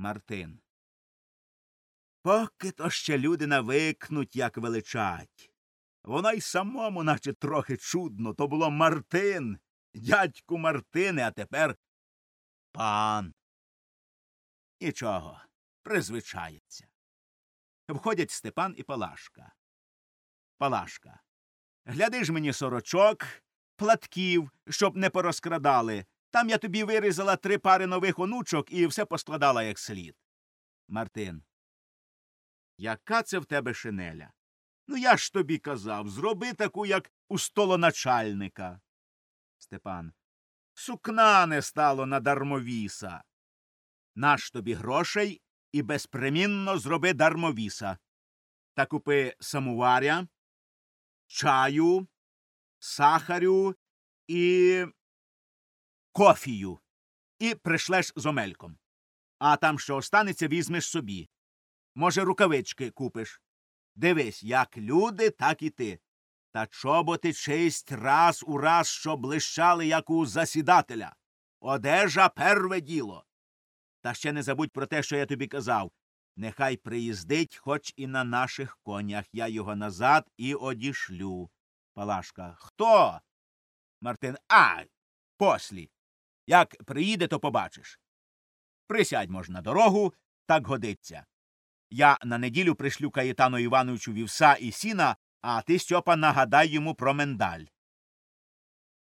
Мартин. Поки то ще люди навикнуть, як величать. Воно й самому, наче трохи чудно, то було Мартин, дядьку Мартине, а тепер пан. Нічого, призвичається. Входять Степан і Палашка. Палашка. Гляди ж мені сорочок, платків, щоб не порозкрадали. Там я тобі вирізала три пари нових онучок і все поскладала як слід. Мартин. Яка це в тебе шинеля? Ну я ж тобі казав, зроби таку, як у столоначальника. Степан. Сукна не стало на дармовіса. Наш тобі грошей і безпримінно зроби дармовіса. Та купи самуваря, чаю, сахарю і кофію. І пришлеш з омельком. А там, що останеться, візьмеш собі. Може, рукавички купиш. Дивись, як люди, так і ти. Та чоботи честь раз у раз, що блищали, як у засідателя. Одежа перве діло. Та ще не забудь про те, що я тобі казав. Нехай приїздить, хоч і на наших конях. Я його назад і одішлю. Палашка. Хто? Мартин. А, послі. Як приїде, то побачиш. Присядь можна на дорогу, так годиться. Я на неділю пришлю Каєтану Івановичу вівса і сіна, а ти, Стьопа, нагадай йому про миндаль.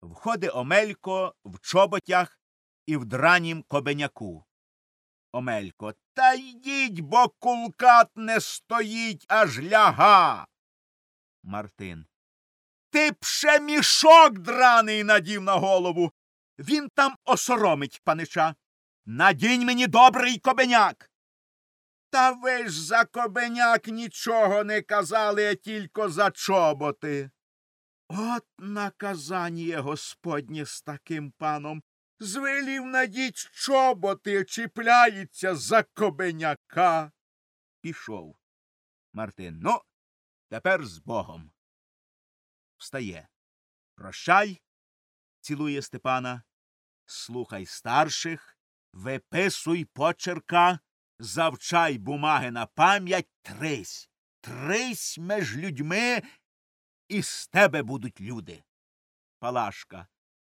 Входить Омелько в чоботях і в дранім кобеняку. Омелько. Та йдіть, бо кулкат не стоїть, аж ляга. Мартин. Ти пше мішок драний надів на голову. Він там осоромить панича. Надінь мені добрий кобеняк. Та ви ж за кобеняк нічого не казали, а тільки за чоботи. От наказання господнє з таким паном. Звелів надіть чоботи, чіпляється за кобеняка. Пішов. Мартин. Ну, тепер з Богом. Встає. Прощай, цілує Степана. Слухай старших, виписуй почерка, завчай бумаги на пам'ять, трись. Трись меж людьми, і з тебе будуть люди. Палашка.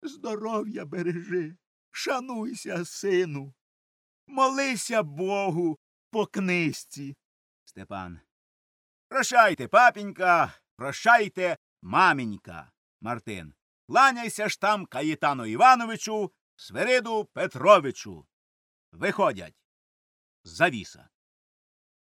Здоров'я бережи, шануйся, сину. Молися Богу по книжці. Степан. Прощайте, папінька, прощайте, мамінька. Мартин. Кланяйся ж там Каїтану Івановичу, Свириду Петровичу. Виходять. Завіса.